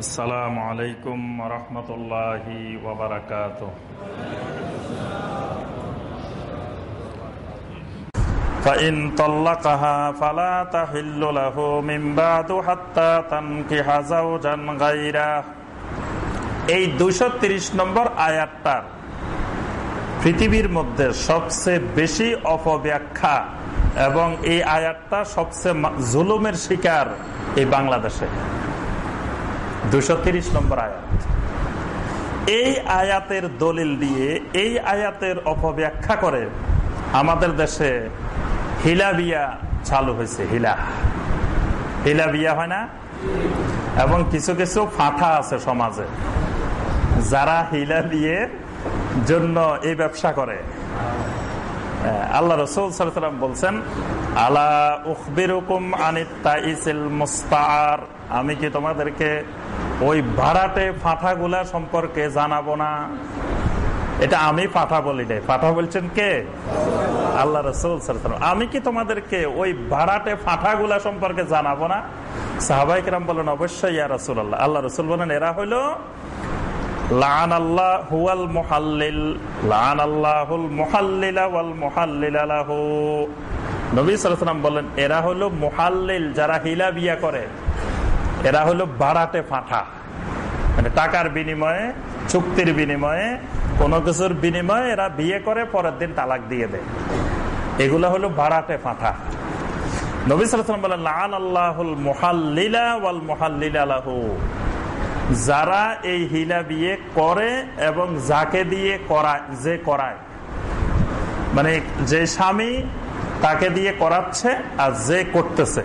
আসসালামু আলাইকুম রহমতুল্লাহি ওবরাকাত فإن طلقها فلا تحل له من بعد حتى تنكح زوجا غيره এই দুইশো নম্বর আয়াতটার পৃথিবীর মধ্যে সবচেয়ে বেশি অপব্যাখ্যা এবং এই আয়াতটা সবচেয়ে জুলুমের শিকার এই বাংলাদেশে দুশো নম্বর আয়াত। এই আয়াতের দলিল দিয়ে, এই আয়াতের অপব্যাখ্যা করে আমাদের দেশে হিলা বিয়া চালু হয়েছে, হিলা। হিলা বিয়া হয় না? এবং কিছু কিছু ফাঁথা আছে সমাজে। যারা হিলা বিয়ে জন্য এই ব্যবসা করে। আল্লাহ রসুল সাল্লাম বলছেন, আলা উখবিরুকুম মুস্তার আমি কি তোমাদেরকে ওই ভাড়াটে ফাঁঠাগুলা সম্পর্কে জানাব না। এটা আমি পাঠা বলি নাই। পাঠা বলছেন কে? আল্লাহ রসুল আমি কি তোমাদেরকে ওই ভাড়াটে ফাঁঠাগুলা সম্পর্কে জানাব না? সাহাবাইকরাম বলেন, অবশ্যই ইয়া রসুল আল্লাহ আল্লাহ রসুল বলেন, এরা হইল লান আল্লাহ হুয়াল মোহাল্লিল। লান আল্লাহুল মোহাল্লিলা ওয়াল মোহাল্লিলাহু নবী সালাম বলেন, এরা হলো মোহাল্লিল যারা হিলা বিয়া করে। এরা হলো বাড়াতে ফাঁটা মানে টাকার বিনিময়ে, চুক্তির বিনিময়ে, কোনো কিছুর বিনিময়ে এরা বিয়ে করে, পরের দিন তালাক দিয়ে দেয়। এগুলো হলো বাড়াতে ফাঁটা যারা এই হিলা বিয়ে করে এবং যাকে দিয়ে করায়, যে করায় মানে যে স্বামী তাকে দিয়ে করাচ্ছে আর যে করতেছে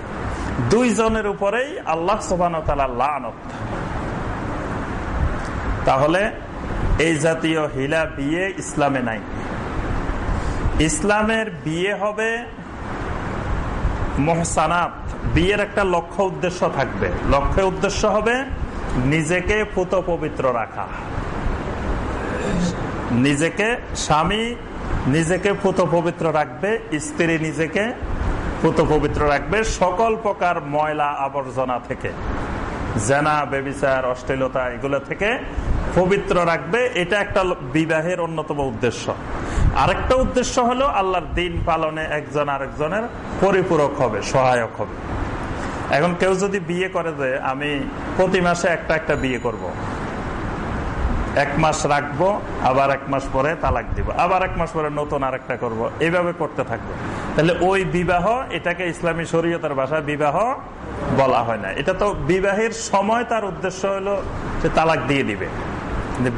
দুইজনের উপরেই আল্লাহ সোবান তাহলে এই জাতীয় হিলা বিয়ে ইসলামে নাই। ইসলামের বিয়ে হবে মহসানাত। বিয়ের একটা লক্ষ্য উদ্দেশ্য থাকবে। লক্ষ্য উদ্দেশ্য হবে নিজেকে পুত পবিত্র রাখা। নিজেকে স্বামী নিজেকে পুত পবিত্র রাখবে, স্ত্রী নিজেকে পুত পবিত্র রাখবে সকল প্রকার ময়লা আবর্জনা থেকে। জেনা, বেবিচার, অশ্লীলতা, এগুলো থেকে পবিত্র রাখবে। এটা একটা বিবাহের অন্যতম উদ্দেশ্য। আরেকটা উদ্দেশ্য হলো আল্লাহর দিন পালনে একজন আরেকজনের পরিপূরক হবে, সহায়ক হবে। এখন কেউ যদি বিয়ে করে যে, আমি প্রতি মাসে একটা একটা বিয়ে করব। এক মাস রাখব, আবার এক মাস পরে তালাক দিব। আবার এক মাস পরে নতুন আরেকটা করব। এইভাবে করতে থাকব। তাহলে ওই বিবাহ, এটাকে ইসলামী শরীয়তের ভাষায় বিবাহ বলা হয় না। এটা তো বিবাহের সময় তার উদ্দেশ্য হলো যে তালাক দিয়ে দিবে।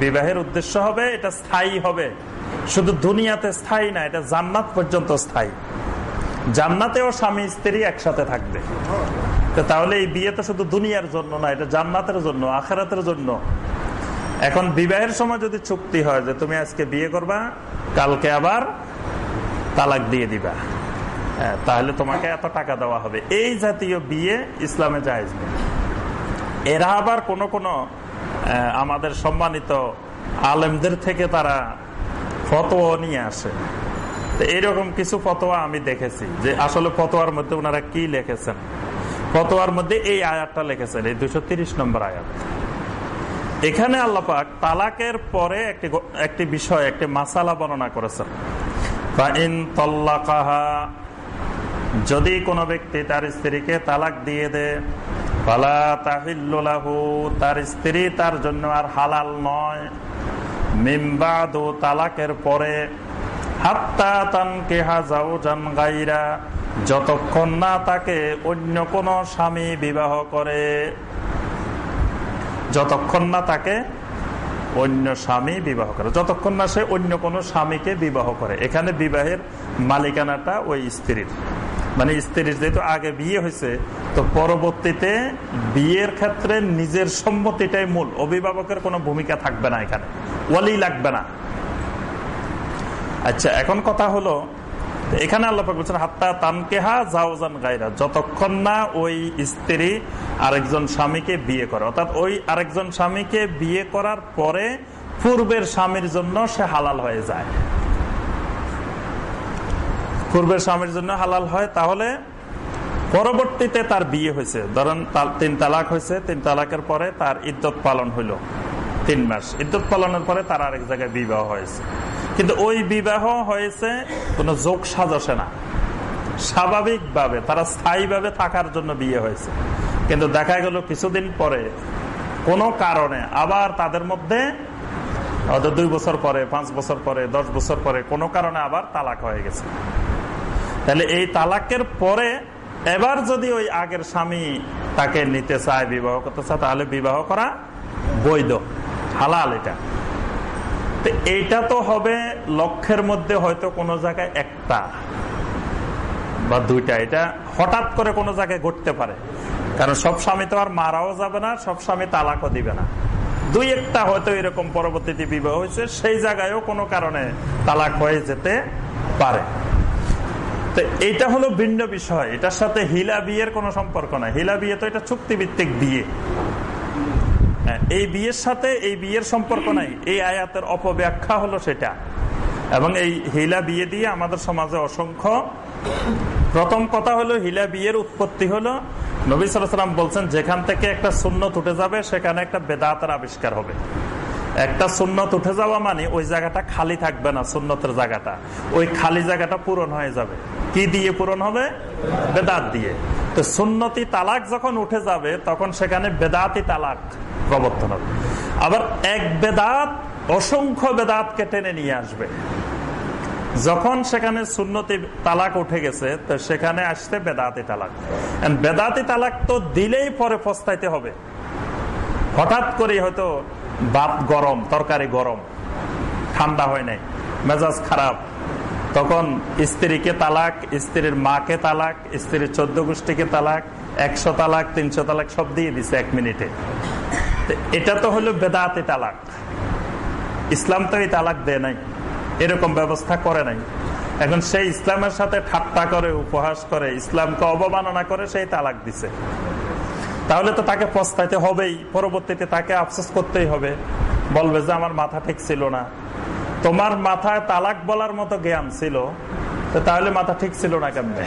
বিবাহের উদ্দেশ্য হবে, এটা স্থায়ী হবে। শুধু দুনিয়াতে স্থায়ী না, এটা জান্নাত পর্যন্ত স্থায়ী। জান্নাতেও স্বামী, স্ত্রী একসাথে থাকবে। তাহলে এই বিয়ে তো শুধু দুনিয়ার জন্য না, এটা জান্নাতের জন্য, আখেরাতের জন্য। এখন বিবাহের সময় যদি চুক্তি হয় যে তুমি আজকে বিয়ে করবা, কালকে আবার তালাক দিয়ে দিবা তাহলে তোমাকে এত টাকা দেওয়া হবে। এই জাতীয় বিয়ে ইসলামে জায়জ নেই। এরা আবার কোন কোন আমাদের সম্মানিত আলেমদের থেকে তারা ফতোয়া নিয়ে আসে। এইরকম কিছু ফতোয়া আমি দেখেছি যে আসলে ফতোয়ার মধ্যে ওনারা কি লিখেছেন? ফতোয়ার মধ্যে এই আয়াতটা লিখেছেন, এই দুশো নম্বর আয়াত। এখানে আল্লাপাক তালাকের পরে একটি একটি বিষয়, একটি মাসালা বর্ণনা করেছেন। যদি কোনো ব্যক্তি তার স্ত্রীকে তালাক দিয়ে ফালা তাহিল্লাহু তার স্ত্রী তার জন্য আর হালাল নয়। মিমবাদু তালাকের পরে হাজাও জান গাইরা, যতক্ষণ না তাকে অন্য কোন স্বামী বিবাহ করে। যতক্ষণ না তাকে অন্য স্বামী বিবাহ করে, যতক্ষণ না সে অন্য কোন স্বামীকে বিবাহ করে। এখানে বিবাহের মালিকানাটা ওই স্ত্রীর। মানে স্ত্রীর যেহেতু আগে বিয়ে হয়েছে, তো পরবর্তীতে বিয়ের ক্ষেত্রে নিজের সম্মতিটাই মূল। অভিভাবকের কোনো ভূমিকা থাকবে না এখানে। ওয়ালি লাগবে না। আচ্ছা এখন কথা হলো এখানে আল্লাহ বলছেন, হাত্তা তানকেহা জাওজান গাইরা যতক্ষণ না ওই স্ত্রী আরেকজন স্বামীকে বিয়ে করে। অর্থাৎ ওই আরেকজন স্বামীকে বিয়ে করার পরে পূর্বের স্বামীর জন্য সে হালাল হয়ে যায়। পূর্বের স্বামীর জন্য হালাল হয়, তাহলে পরবর্তীতে তার বিয়ে হয়েছে। ধরেন তিন তালাক হয়েছে, তিন তালাকের পরে তার ইদ্যত পালন হইল, তিন মাস। ইদ্যত পালনের পরে তার আরেক জায়গায় বিবাহ হয়েছে। কিন্তু ওই বিবাহ হয়েছে, কোনো যোগ সাজসে না। স্বাভাবিকভাবে, তারা স্থায়ীভাবে থাকার জন্য বিয়ে হয়েছে। কিন্তু দেখা গেল কিছুদিন পরে, কোনো কারণে, আবার তাদের মধ্যে হয়তো দুই বছর পরে, পাঁচ বছর পরে, দশ বছর পরে, কোনো কারণে আবার তালাক হয়ে গেছে। তাহলে এই তালাকের পরে, এবার যদি ওই আগের স্বামী তাকে নিতে চায়, বিবাহ করতে চায়, তাহলে বিবাহ করা বৈধ, হালাল এটা। তো এইটা তো হবে লক্ষ্যের মধ্যে হয়তো কোনো জায়গায় একটা বা দুইটা। এটা হঠাৎ করে কোনো জায়গায় ঘটতে পারে। কারণ সব স্বামী তো আর মারাও যাবে না, সব স্বামী তালাকও দিবে না। দুই একটা হয়তো এরকম পরবর্তীতে বিবাহ হয়েছে, সেই জায়গায়ও কোনো কারণে তালাক হয়ে যেতে পারে। তো এইটা হলো ভিন্ন বিষয়। এটার সাথে হিলা বিয়ের কোনো সম্পর্ক নাই। হিলা বিয়ে তো এটা চুক্তিভিত্তিক বিয়ে। এই বিয়ের সাথে এই বিয়ের সম্পর্ক নাই। এই আয়াতের অপব্যাখ্যা হলো সেটা। এবং এই হিলা বিয়ে দিয়ে আমাদের সমাজে অসংখ্য প্রথম কথা হলো হিলা বিয়ের উৎপত্তি হলো, নবী সালাম বলছেন, যেখান থেকে একটা সুন্নত উঠে যাবে, সেখানে একটা বেদাতের আবিষ্কার হবে। একটা সুন্নত উঠে যাওয়া মানে ওই জায়গাটা খালি থাকবে না, সুন্নতের জায়গাটা। ওই খালি জায়গাটা পূরণ হয়ে যাবে। কি দিয়ে পূরণ হবে? বেদাত দিয়ে। তো সুন্নতি তালাক যখন উঠে যাবে, তখন সেখানে বেদাতি তালাক প্রবর্তন হবে। আবার এক বেদাত অসংখ্য বেদাতকে টেনে নিয়ে আসবে। যখন সেখানে সুন্নতি তালাক উঠে গেছে, তো সেখানে আসতে বেদাতি তালাক। বেদাতি তালাক তো দিলেই পরে পস্তাইতে হবে। হঠাৎ করে হয়তো ভাত গরম, তরকারি গরম, ঠান্ডা হয় নাই, মেজাজ খারাপ। তখন স্ত্রীকে তালাক, স্ত্রীর মাকে তালাক, স্ত্রীর চোদ্দ গোষ্ঠীকে তালাক, একশো তালাক, তিনশো তালাক, সব দিয়ে দিছে এক মিনিটে। এটা তো হলো বেদাতি তালাক। ইসলাম তো এই তালাক দেয় নাই। এরকম ব্যবস্থা করে নাই। এখন সেই ইসলামের সাথে ঠাট্টা করে, উপহাস করে, ইসলামকে অবমাননা করে সেই তালাক দিছে। তাহলে তো তাকে পস্তাইতে হবেই। পরবর্তীতে তাকে আফসোস করতেই হবে। বলবে যে, আমার মাথা ঠিক ছিল না। তোমার মাথায় তালাক বলার মতো জ্ঞান ছিল তাহলে মাথা ঠিক ছিল না কেমনে?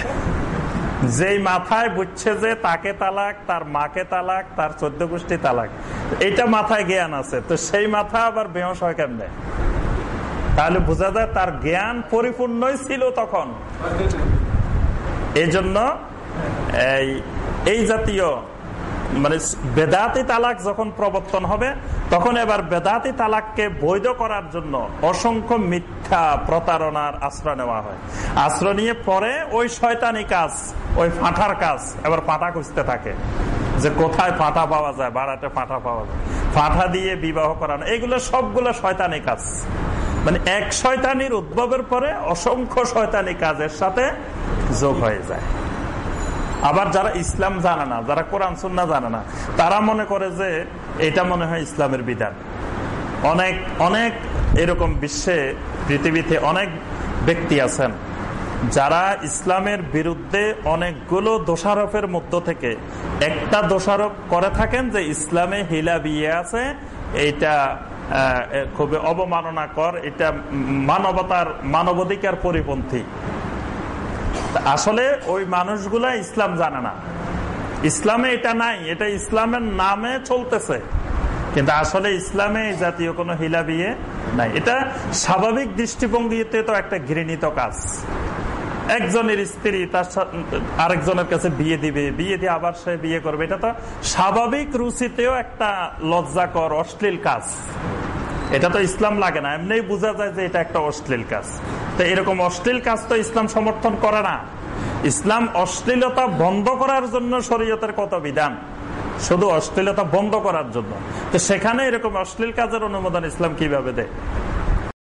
যেই মাথায় বুঝছে যে তাকে তালাক তার মাকে তালাক তার চোদ্দ গোষ্ঠী তালাক এটা মাথায় জ্ঞান আছে তো সেই মাথা আবার বেহস হয় কেমনে? তাহলে বোঝা যায় তার জ্ঞান পরিপূর্ণই ছিল তখন। এই জন্য এই জাতীয় মানে বেদাতি তালাক যখন প্রবর্তন হবে, তখন এবার বেদাতি তালাককে বৈধ করার জন্য অসংখ্য মিথ্যা প্রতারণার আশ্রয় নেওয়া হয়। আশ্রয় নিয়ে পরে ওই শয়তানি কাজ, ওই ফাঁটার কাজ এবার পাটা খুঁজতে থাকে যে কোথায় ফাঁটা পাওয়া যায় বাড়াতে ফাঁটা পাওয়া যায়। ফাঁটা দিয়ে বিবাহ করানো, এগুলো সবগুলো শয়তানি কাজ। মানে এক শয়তানির উদ্ভবের পরে অসংখ্য শয়তানি কাজের সাথে যোগ হয়ে যায়। আবার যারা ইসলাম জানে না, যারা কোরআন সুন্না জানে না, তারা মনে করে যে এটা মনে হয় ইসলামের বিধান। অনেক অনেক এরকম বিশ্বে, পৃথিবীতে অনেক ব্যক্তি আছেন, যারা ইসলামের বিরুদ্ধে অনেকগুলো দোষারোপের মধ্য থেকে একটা দোষারোপ করে থাকেন যে ইসলামে হিলা বিয়ে আছে এইটা খুবই অবমাননা কর এটা মানবতার, মানবাধিকার পরিপন্থী। আসলে ওই মানুষগুলা ইসলাম জানে না। ইসলামে এটা নাই, এটা ইসলামের নামে চলতেছে। কিন্তু আসলে ইসলামে এই জাতীয় কোনো হিলা বিয়ে নাই। এটা স্বাভাবিক দৃষ্টিভঙ্গিতে তো একটা ঘৃণিত কাজ। একজনের স্ত্রী তার আরেকজনের কাছে বিয়ে দিবে, বিয়ে দিয়ে আবার সে বিয়ে করবে। এটা তো স্বাভাবিক রুচিতেও একটা লজ্জাকর, অশ্লীল কাজ। এটা তো ইসলাম লাগে না এমনি বোঝা যায় যে এটা একটা অশ্লীল কাজ। তো এরকম অশ্লীল কাজ তো ইসলাম সমর্থন করে না। ইসলাম অশ্লীলতা বন্ধ করার জন্য শরীয়তের কত বিধান? শুধু অশ্লীলতা বন্ধ করার জন্য। তো সেখানে এরকম অশ্লীল কাজের অনুমোদন ইসলাম কীভাবে দেয়?